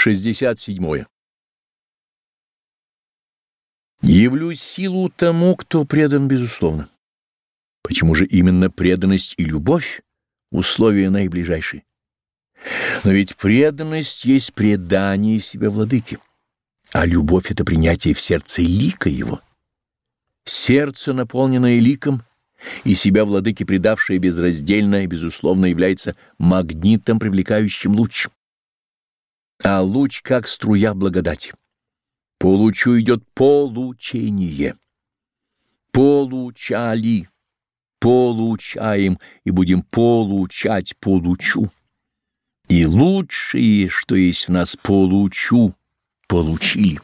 67. Явлю силу тому, кто предан безусловно. Почему же именно преданность и любовь — условия наиближайшие? Но ведь преданность есть предание себя владыке, а любовь — это принятие в сердце лика его. Сердце, наполненное ликом, и себя владыке предавшее безраздельно и безусловно является магнитом, привлекающим луч а луч как струя благодати. По лучу идет получение. Получали, получаем и будем получать по лучу. И лучшее, что есть в нас по лучу, получили.